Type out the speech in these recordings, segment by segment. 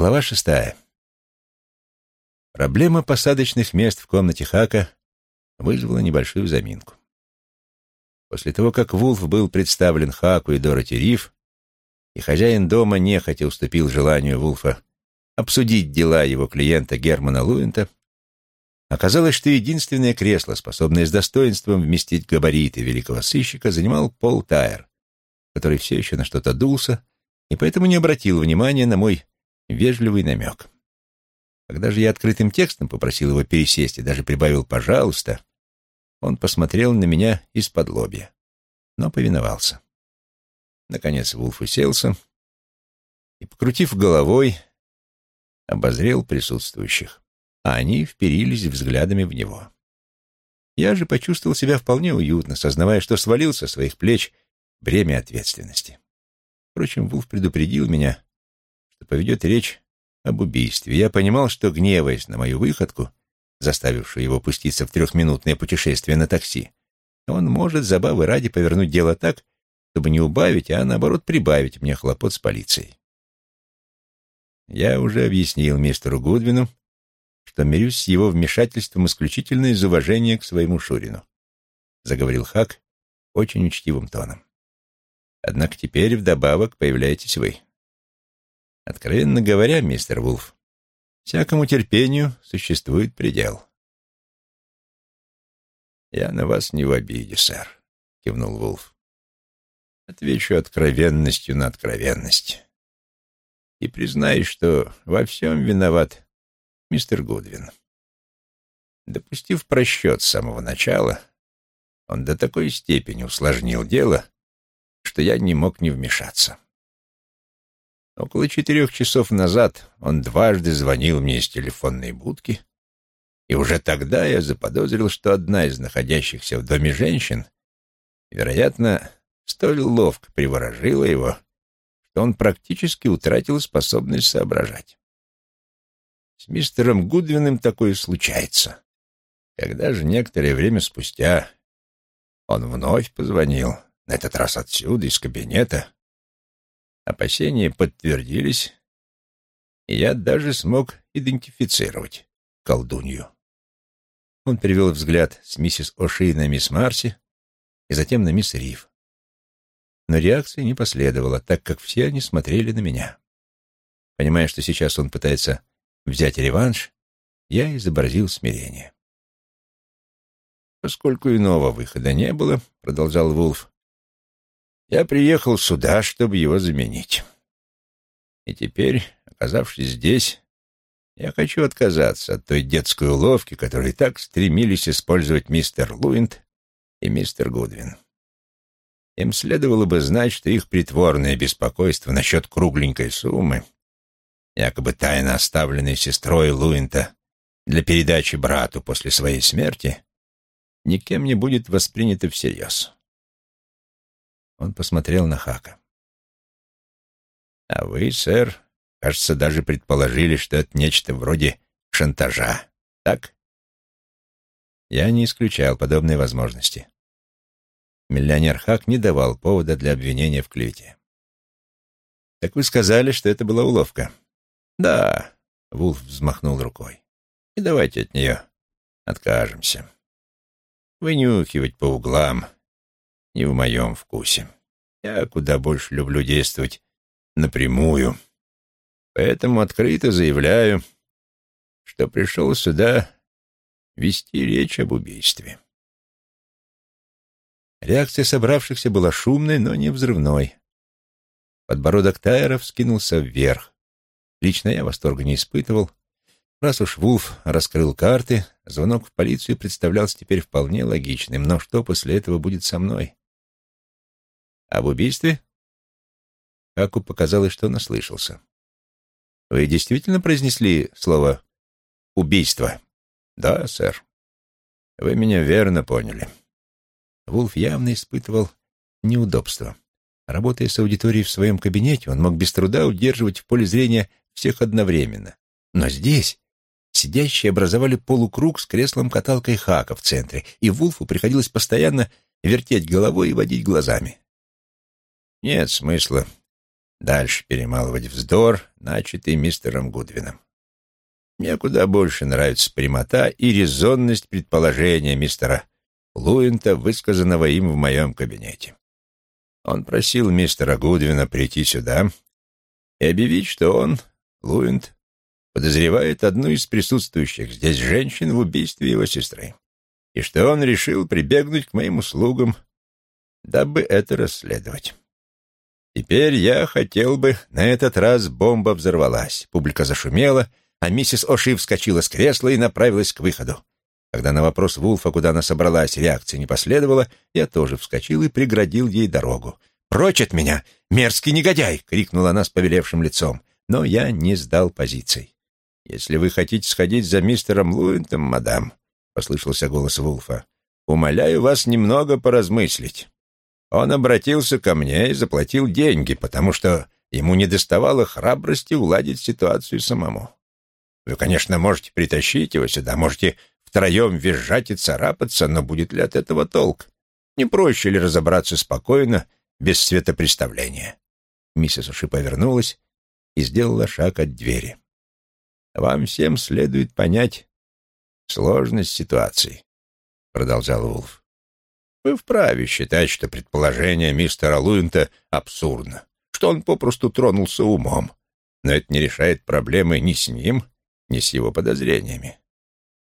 Глава шестая. Проблема посадочных мест в комнате Хака вызвала небольшую заминку. После того, как Вулф был представлен Хаку и Дороти Риф, и хозяин дома нехотя уступил желанию Вулфа обсудить дела его клиента Германа Луинта, оказалось, что единственное кресло, способное с достоинством вместить габариты великого сыщика, занимал Пол Тайер, который все еще на что-то дулся и поэтому не обратил внимания на мой вежливый намек. Когда же я открытым текстом попросил его пересесть и даже прибавил «пожалуйста», он посмотрел на меня из-под лобья, но повиновался. Наконец Вулф уселся и, покрутив головой, обозрел присутствующих, а они вперились взглядами в него. Я же почувствовал себя вполне уютно, сознавая, что свалил со своих плеч бремя ответственности. Впрочем, Вулф предупредил меня, что поведет речь об убийстве. Я понимал, что, гневаясь на мою выходку, заставившую его пуститься в трехминутное путешествие на такси, он может забавы ради повернуть дело так, чтобы не убавить, а наоборот прибавить мне хлопот с полицией. Я уже объяснил мистеру Гудвину, что мирюсь с его вмешательством исключительно из уважения к своему Шурину, заговорил Хак очень учтивым тоном. Однако теперь вдобавок появляетесь вы. Откровенно говоря, мистер Вулф, всякому терпению существует предел. «Я на вас не в обиде, сэр», — кивнул Вулф. «Отвечу откровенностью на откровенность. И признаюсь, что во всем виноват мистер Гудвин. Допустив просчет с самого начала, он до такой степени усложнил дело, что я не мог не вмешаться. Около четырех часов назад он дважды звонил мне из телефонной будки, и уже тогда я заподозрил, что одна из находящихся в доме женщин, вероятно, столь ловко приворожила его, что он практически утратил способность соображать. С мистером Гудвином такое случается. Когда же некоторое время спустя он вновь позвонил, на этот раз отсюда, из кабинета. Опасения подтвердились, и я даже смог идентифицировать колдунью. Он перевел взгляд с миссис О'Ши на мисс Марси и затем на мисс Рив. Но реакции не последовало, так как все они смотрели на меня. Понимая, что сейчас он пытается взять реванш, я изобразил смирение. «Поскольку иного выхода не было», — продолжал Вулф, я приехал сюда, чтобы его заменить. И теперь, оказавшись здесь, я хочу отказаться от той детской уловки, которой так стремились использовать мистер Луинд и мистер Гудвин. Им следовало бы знать, что их притворное беспокойство насчет кругленькой суммы, якобы тайно оставленной сестрой Луинта для передачи брату после своей смерти, никем не будет воспринято всерьез. Он посмотрел на Хака. «А вы, сэр, кажется, даже предположили, что это нечто вроде шантажа, так?» Я не исключал подобной возможности. Миллионер Хак не давал повода для обвинения в клевете. «Так вы сказали, что это была уловка?» «Да», — Вулф взмахнул рукой. «И давайте от нее откажемся. Вынюхивать по углам — не в моем вкусе. Я куда больше люблю действовать напрямую. Поэтому открыто заявляю, что пришел сюда вести речь об убийстве. Реакция собравшихся была шумной, но не взрывной. Подбородок Тайера вскинулся вверх. Лично я восторга не испытывал. Раз уж Вулф раскрыл карты, звонок в полицию представлялся теперь вполне логичным. Но что после этого будет со мной? Об убийстве? Аку показалось, что он ослышался. Вы действительно произнесли слово «убийство»? Да, сэр. Вы меня верно поняли. Вулф явно испытывал неудобство. Работая с аудиторией в своем кабинете, он мог без труда удерживать в поле зрения всех одновременно. Но здесь сидящие образовали полукруг с креслом-каталкой Хака в центре, и Вулфу приходилось постоянно вертеть головой и водить глазами. Нет смысла дальше перемалывать вздор, начатый мистером Гудвином. Мне куда больше нравится прямота и резонность предположения мистера Луинта, высказанного им в моем кабинете. Он просил мистера Гудвина прийти сюда и объявить, что он, Луинт, подозревает одну из присутствующих здесь женщин в убийстве его сестры, и что он решил прибегнуть к моим услугам, дабы это расследовать. Теперь я хотел бы... На этот раз бомба взорвалась, публика зашумела, а миссис Оши вскочила с кресла и направилась к выходу. Когда на вопрос Вулфа, куда она собралась, реакции не последовало, я тоже вскочил и преградил ей дорогу. «Прочь от меня! Мерзкий негодяй!» — крикнула она с повелевшим лицом. Но я не сдал позиций. «Если вы хотите сходить за мистером Луинтом, мадам», — послышался голос Вулфа, — «умоляю вас немного поразмыслить. Он обратился ко мне и заплатил деньги, потому что ему не доставало храбрости уладить ситуацию самому. Вы, конечно, можете притащить его сюда, можете втроем визжать и царапаться, но будет ли от этого толк? Не проще ли разобраться спокойно, без светопреставления?» Миссис Уши повернулась и сделала шаг от двери. «Вам всем следует понять сложность ситуации», — продолжал Вулф. «Вы вправе считать, что предположение мистера Луинта абсурдно, что он попросту тронулся умом, но это не решает проблемы ни с ним, ни с его подозрениями.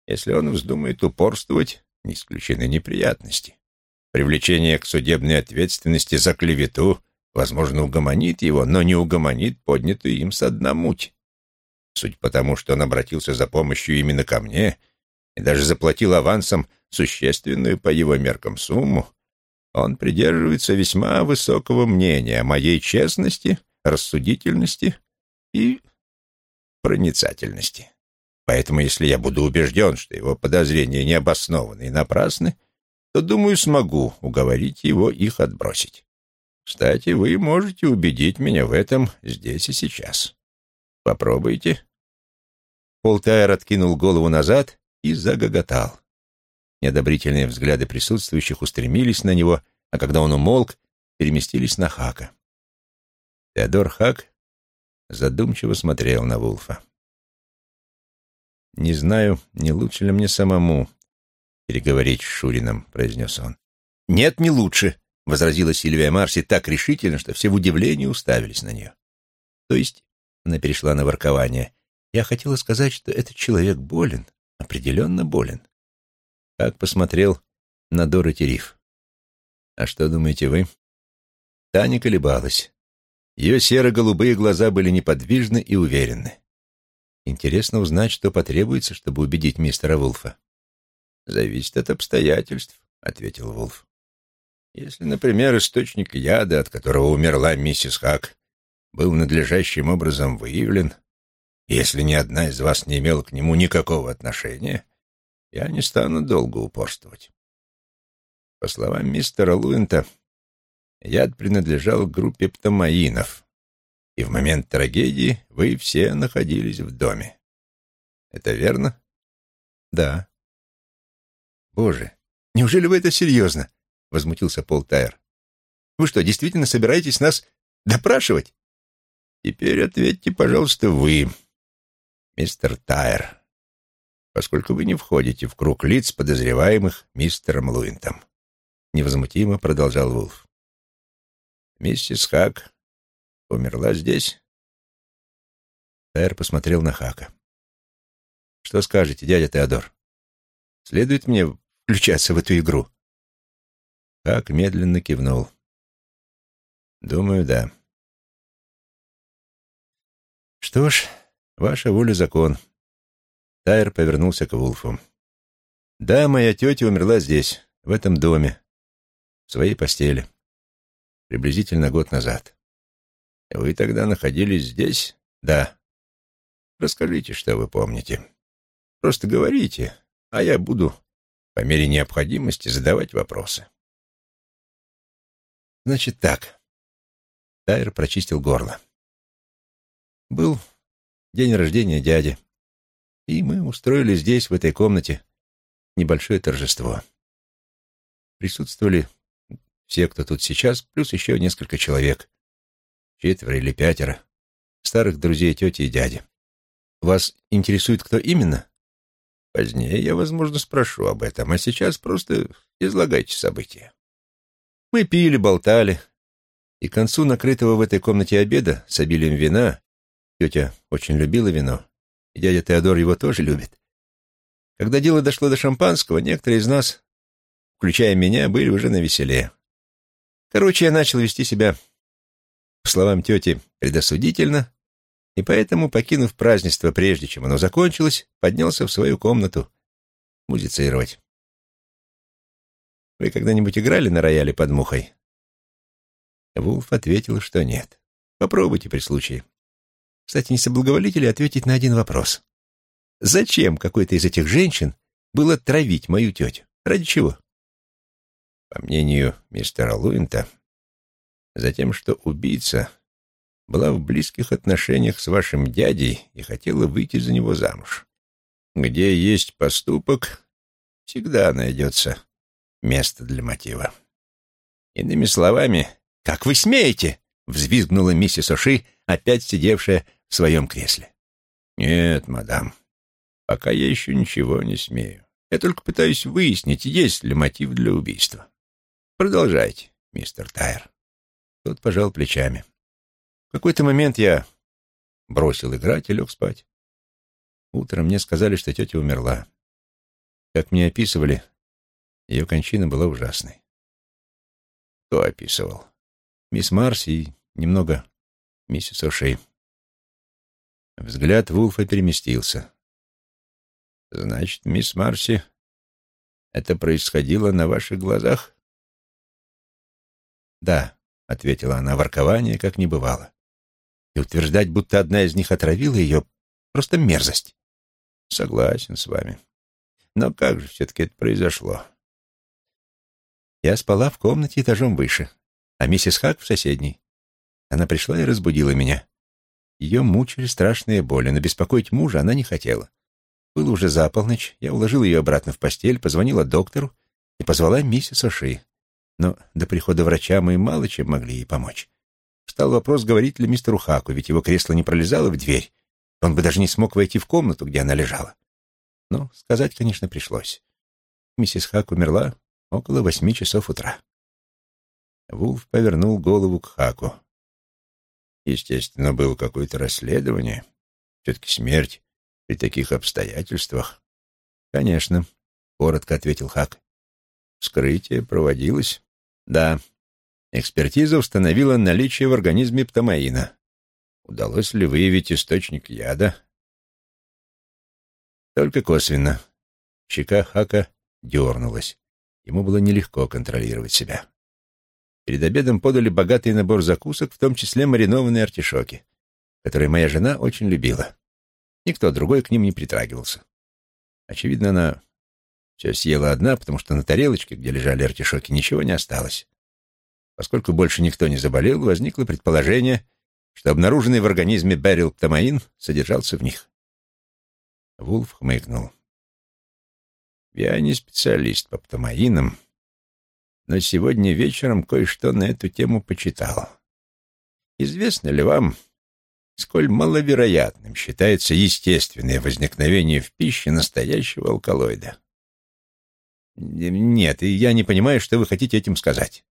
Если он вздумает упорствовать, не исключены неприятности. Привлечение к судебной ответственности за клевету, возможно, угомонит его, но не угомонит поднятую им со дна муть. Суть потому, что он обратился за помощью именно ко мне и даже заплатил авансом существенную по его меркам сумму, он придерживается весьма высокого мнения о моей честности, рассудительности и проницательности. Поэтому, если я буду убежден, что его подозрения необоснованы и напрасны, то, думаю, смогу уговорить его их отбросить. Кстати, вы можете убедить меня в этом здесь и сейчас. Попробуйте. Полтайр откинул голову назад и загоготал. Неодобрительные взгляды присутствующих устремились на него, а когда он умолк, переместились на Хака. Теодор Хак задумчиво смотрел на Вулфа. «Не знаю, не лучше ли мне самому переговорить с Шурином», — произнес он. «Нет, не лучше», — возразила Сильвия Марси так решительно, что все в удивлении уставились на нее. «То есть», — она перешла на воркование, — «я хотела сказать, что этот человек болен, определенно болен». Как посмотрел на Дороти Риф. «А что думаете вы?» Таня колебалась. Ее серо-голубые глаза были неподвижны и уверенны. Интересно узнать, что потребуется, чтобы убедить мистера Вулфа. «Зависит от обстоятельств», — ответил Вулф. «Если, например, источник яда, от которого умерла миссис Хак, был надлежащим образом выявлен, если ни одна из вас не имела к нему никакого отношения, я не стану долго упорствовать. По словам мистера Луинта, яд принадлежал группе птомаинов, и в момент трагедии вы все находились в доме. Это верно? Да. Боже, неужели вы это серьезно? Возмутился Пол Тайр. Вы что, действительно собираетесь нас допрашивать? Теперь ответьте, пожалуйста, вы, мистер Тайр, поскольку вы не входите в круг лиц, подозреваемых мистером Луинтом. Невозмутимо продолжал Вулф. Миссис Хак Умерла здесь?» Тайр посмотрел на Хака. «Что скажете, дядя Теодор? Следует мне включаться в эту игру?» Хак медленно кивнул. «Думаю, да». «Что ж, ваша воля — закон». Тайр повернулся к Вулфу. «Да, моя тетя умерла здесь, в этом доме, в своей постели, приблизительно год назад. Вы тогда находились здесь? Да. Расскажите, что вы помните. Просто говорите, а я буду по мере необходимости задавать вопросы. Значит так. Тайр прочистил горло. Был день рождения дяди, и мы устроили здесь, в этой комнате, небольшое торжество. Присутствовали все, кто тут сейчас, плюс еще несколько человек, четверо или пятеро, старых друзей тети и дяди. Вас интересует, кто именно? Позднее я, возможно, спрошу об этом, а сейчас просто излагайте события. Мы пили, болтали, и к концу накрытого в этой комнате обеда с обилием вина, тетя очень любила вино, дядя Теодор его тоже любит, когда дело дошло до шампанского, некоторые из нас, включая меня, были уже на веселе. Короче, я начал вести себя, по словам тети, предосудительно, и поэтому, покинув празднество прежде, чем оно закончилось, поднялся в свою комнату музицировать. Вы когда-нибудь играли на рояле под мухой? Вулф ответил, что нет. Попробуйте при случае. Кстати, не соблаговолите ли ответить на один вопрос? Зачем какой-то из этих женщин было травить мою тетю? Ради чего? По мнению мистера Луинта, затем, что убийца была в близких отношениях с вашим дядей и хотела выйти за него замуж. Где есть поступок, всегда найдется место для мотива. Иными словами, «Как вы смеете?» — взвизгнула миссис Оши, опять сидевшая в своем кресле. «Нет, мадам, Пока я еще ничего не смею. Я только пытаюсь выяснить, есть ли мотив для убийства. Продолжайте, мистер Тайр. Тот пожал плечами. В какой-то момент я бросил играть и лег спать. Утром мне сказали, что тетя умерла. Как мне описывали, ее кончина была ужасной. Кто описывал? Мисс Марси и немного миссис Ошей. Взгляд Вулфа переместился. Значит, мисс Марси, это происходило на ваших глазах? Да, ответила она, воркование как не бывало. И утверждать, будто одна из них отравила ее, просто мерзость. Согласен с вами. Но как же все-таки это произошло? Я спала в комнате этажом выше, а миссис Хак в соседней. Она пришла и разбудила меня. Ее мучили страшные боли, но беспокоить мужа она не хотела. Было уже за полночь, я уложил ее обратно в постель, позвонила доктору и позвала миссис Оши. Но до прихода врача мы мало чем могли ей помочь. Встал вопрос, говорить ли мистеру Хаку, ведь его кресло не пролезало в дверь. Он бы даже не смог войти в комнату, где она лежала. Но сказать, конечно, пришлось. Миссис Хак умерла около восьми часов утра. Вулф повернул голову к Хаку. Естественно, было какое-то расследование. Все-таки смерть при таких обстоятельствах? Конечно, коротко ответил Хак. Вскрытие проводилось? Да. Экспертиза установила наличие в организме птамаина. Удалось ли выявить источник яда? Только косвенно. Щека Хака дернулась. Ему было нелегко контролировать себя. Перед обедом подали богатый набор закусок, в том числе маринованные артишоки, которые моя жена очень любила. Никто другой к ним не притрагивался. Очевидно, она все съела одна, потому что на тарелочке, где лежали артишоки, ничего не осталось. Поскольку больше никто не заболел, возникло предположение, что обнаруженный в организме берилптамаин содержался в них. Вулф хмыкнул. «Я не специалист по птамаинам, но сегодня вечером кое-что на эту тему почитал. Известно ли вам, сколь маловероятным считается естественное возникновение в пище настоящего алкалоида. Нет, я не понимаю, что вы хотите этим сказать.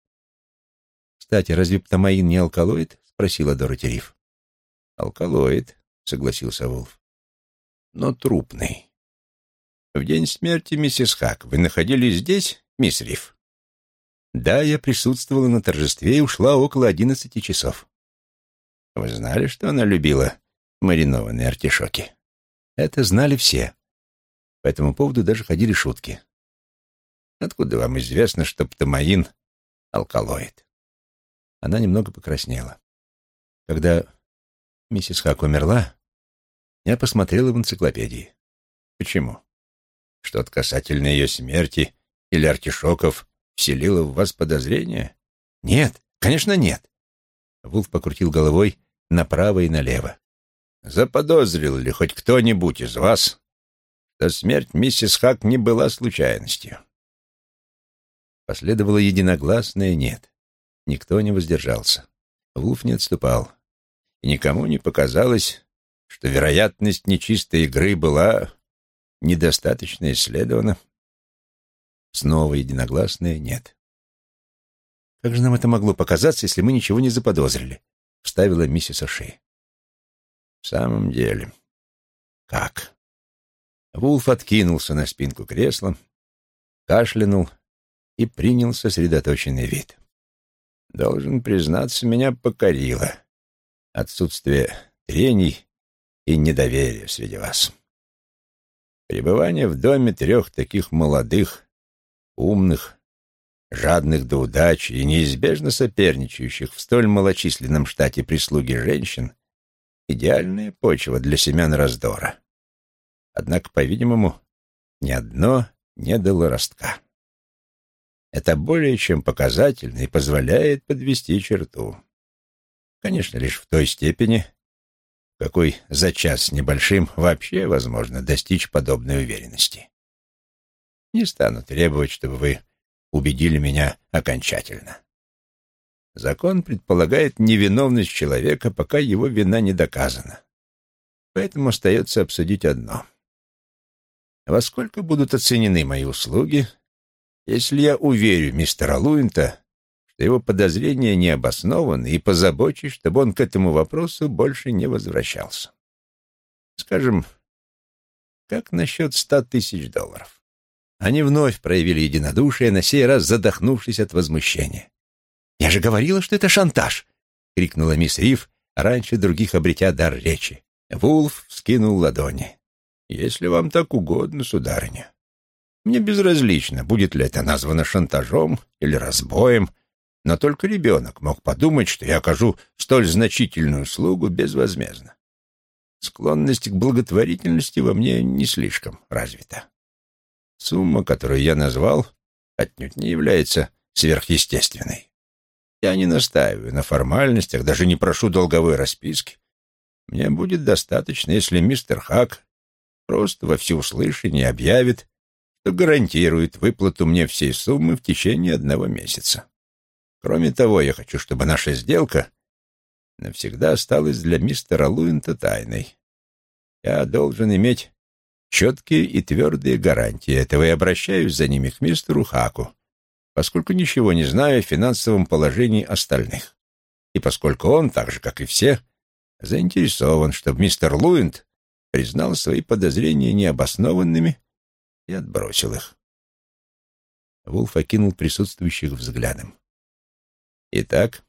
Кстати, разве птамаин не алкалоид? Спросила Дороти Риф. Алкалоид, согласился Вулф. Но трупный. В день смерти миссис Хак вы находились здесь, мисс Риф? Да, я присутствовала на торжестве и ушла около одиннадцати часов. Вы знали, что она любила маринованные артишоки? Это знали все. По этому поводу даже ходили шутки. Откуда вам известно, что птамаин — алкалоид? Она немного покраснела. Когда миссис Хак умерла, я посмотрела в энциклопедии. Почему? Что-то касательно ее смерти или артишоков вселило в вас подозрение? Нет, конечно, нет. Вулф покрутил головой направо и налево. Заподозрил ли хоть кто-нибудь из вас, что смерть миссис Хак не была случайностью? Последовало единогласное «нет». Никто не воздержался. Вулф не отступал. и никому не показалось, что вероятность нечистой игры была недостаточно исследована. Снова единогласное «нет». «Как же нам это могло показаться, если мы ничего не заподозрили?» — вставила миссис Оши. «В самом деле, как?» Вулф откинулся на спинку кресла, кашлянул и принял сосредоточенный вид. «Должен признаться, меня покорило отсутствие трений и недоверия среди вас. Пребывание в доме трех таких молодых, умных, жадных до удачи и неизбежно соперничающих в столь малочисленном штате прислуги женщин — идеальная почва для семян раздора. Однако, по-видимому, ни одно не дало ростка. Это более чем показательно и позволяет подвести черту. Конечно, лишь в той степени, какой за час с небольшим вообще возможно достичь подобной уверенности. Не стану требовать, чтобы вы убедили меня окончательно. Закон предполагает невиновность человека, пока его вина не доказана. Поэтому остается обсудить одно. Во сколько будут оценены мои услуги, если я уверю мистера Луинта, что его подозрения не обоснованы, и позабочусь, чтобы он к этому вопросу больше не возвращался? Скажем, как насчет ста тысяч долларов? Они вновь проявили единодушие, на сей раз задохнувшись от возмущения. «Я же говорила, что это шантаж!» — крикнула мисс Риф, раньше других обретя дар речи. Вулф скинул ладони. «Если вам так угодно, сударыня. Мне безразлично, будет ли это названо шантажом или разбоем, но только ребенок мог подумать, что я окажу столь значительную услугу безвозмездно. Склонность к благотворительности во мне не слишком развита. Сумма, которую я назвал, отнюдь не является сверхъестественной. Я не настаиваю на формальностях, даже не прошу долговой расписки. Мне будет достаточно, если мистер Хак просто во всеуслышание объявит, что гарантирует выплату мне всей суммы в течение одного месяца. Кроме того, я хочу, чтобы наша сделка навсегда осталась для мистера Луинта тайной. Я должен иметь четкие и твердые гарантии этого и обращаюсь за ними к мистеру Хаку, поскольку ничего не знаю о финансовом положении остальных. И поскольку он, так же, как и все, заинтересован, чтобы мистер Луинд признал свои подозрения необоснованными и отбросил их. Вулф окинул присутствующих взглядом. «Итак,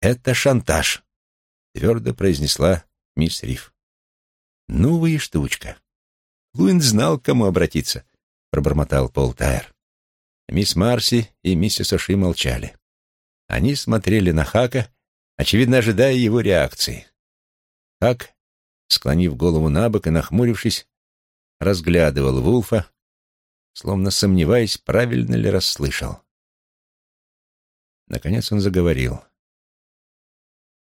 это шантаж», — твердо произнесла мисс Риф. «Ну вы и штучка». Луин знал, к кому обратиться, — пробормотал Пол Тайр. Мисс Марси и миссис Оши молчали. Они смотрели на Хака, очевидно ожидая его реакции. Хак, склонив голову на бок и нахмурившись, разглядывал Вулфа, словно сомневаясь, правильно ли расслышал. Наконец он заговорил.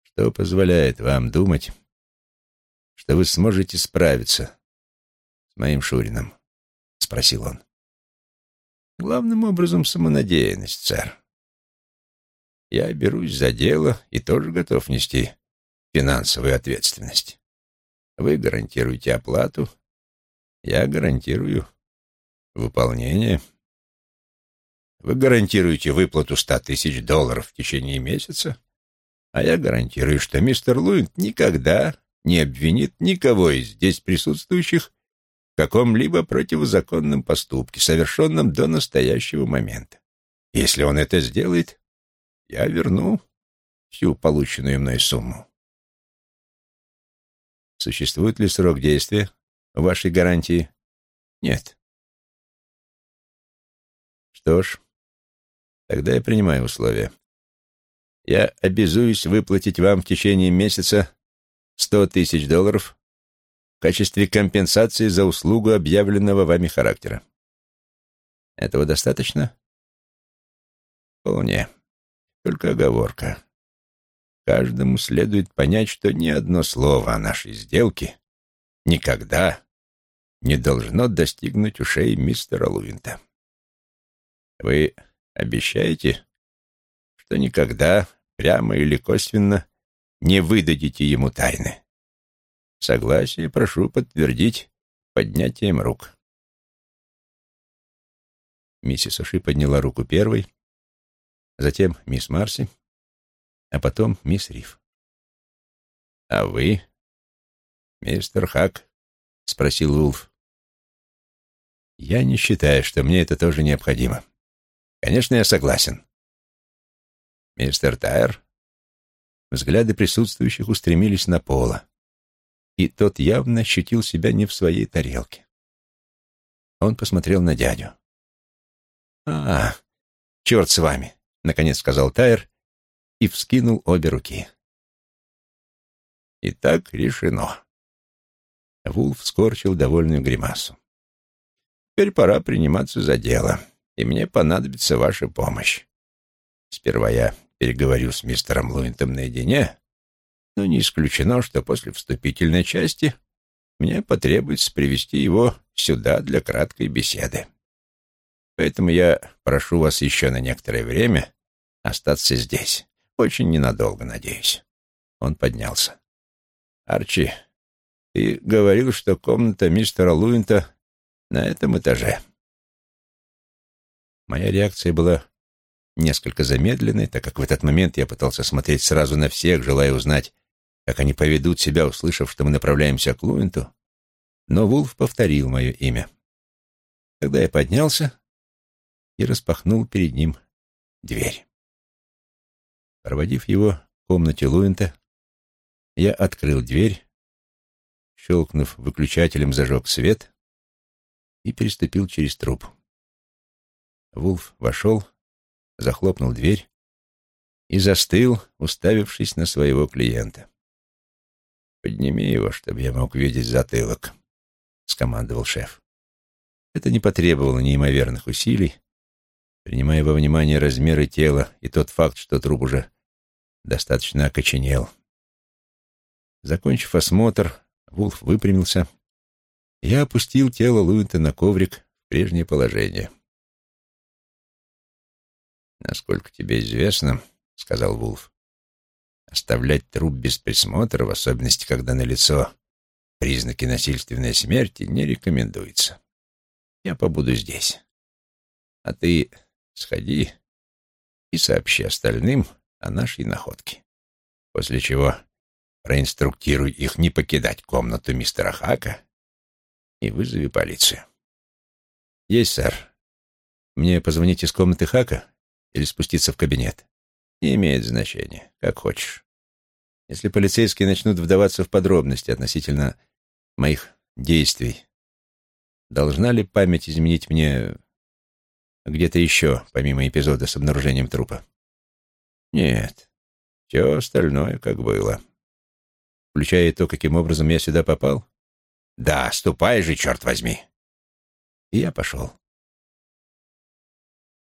«Что позволяет вам думать, что вы сможете справиться с моим Шурином?» — спросил он. «Главным образом самонадеянность, сэр. Я берусь за дело и тоже готов нести финансовую ответственность. Вы гарантируете оплату, я гарантирую выполнение. Вы гарантируете выплату ста тысяч долларов в течение месяца, а я гарантирую, что мистер Луинт никогда не обвинит никого из здесь присутствующих в каком-либо противозаконном поступке, совершенном до настоящего момента. Если он это сделает, я верну всю полученную мной сумму. Существует ли срок действия вашей гарантии? Нет. Что ж, тогда я принимаю условия. Я обязуюсь выплатить вам в течение месяца Сто тысяч долларов в качестве компенсации за услугу объявленного вами характера. Этого достаточно? Вполне. Только оговорка. Каждому следует понять, что ни одно слово о нашей сделке никогда не должно достигнуть ушей мистера Лувинта. Вы обещаете, что никогда, прямо или косвенно, не выдадите ему тайны. Согласие прошу подтвердить поднятием рук. Миссис Оши подняла руку первой, затем мисс Марси, а потом мисс Риф. «А вы, мистер Хак?» — спросил Вулф. «Я не считаю, что мне это тоже необходимо. Конечно, я согласен». «Мистер Тайер?» Взгляды присутствующих устремились на Пола, и тот явно ощутил себя не в своей тарелке. Он посмотрел на дядю. «А, черт с вами!» — наконец сказал Тайер и вскинул обе руки. «И так решено». Вулф скорчил довольную гримасу. «Теперь пора приниматься за дело, и мне понадобится ваша помощь. Сперва я переговорю с мистером Луинтом наедине, но не исключено, что после вступительной части мне потребуется привести его сюда для краткой беседы. Поэтому я прошу вас еще на некоторое время остаться здесь. Очень ненадолго, надеюсь. Он поднялся. Арчи, ты говорил, что комната мистера Луинта на этом этаже. Моя реакция была несколько замедленной, так как в этот момент я пытался смотреть сразу на всех, желая узнать, как они поведут себя, услышав, что мы направляемся к Луинту, но Вулф повторил мое имя. Тогда я поднялся и распахнул перед ним дверь. Проводив его в комнате Луинта, я открыл дверь, щелкнув выключателем, зажег свет и переступил через труп. Вулф вошел, захлопнул дверь и застыл, уставившись на своего клиента. «Подними его, чтобы я мог видеть затылок», — скомандовал шеф. Это не потребовало неимоверных усилий, принимая во внимание размеры тела и тот факт, что труп уже достаточно окоченел. Закончив осмотр, Вулф выпрямился. Я опустил тело Луинта на коврик в прежнее положение. «Насколько тебе известно, — сказал Вулф, — оставлять труп без присмотра, в особенности, когда налицо признаки насильственной смерти, не рекомендуется. Я побуду здесь. А ты сходи и сообщи остальным о нашей находке. После чего проинструктируй их не покидать комнату мистера Хака и вызови полицию. Есть, сэр. Мне позвонить из комнаты Хака? Или спуститься в кабинет. Не имеет значения, как хочешь. Если полицейские начнут вдаваться в подробности относительно моих действий, должна ли память изменить мне где-то еще, помимо эпизода с обнаружением трупа? Нет, все остальное как было. Включая то, каким образом я сюда попал? Да, ступай же, черт возьми. И я пошел.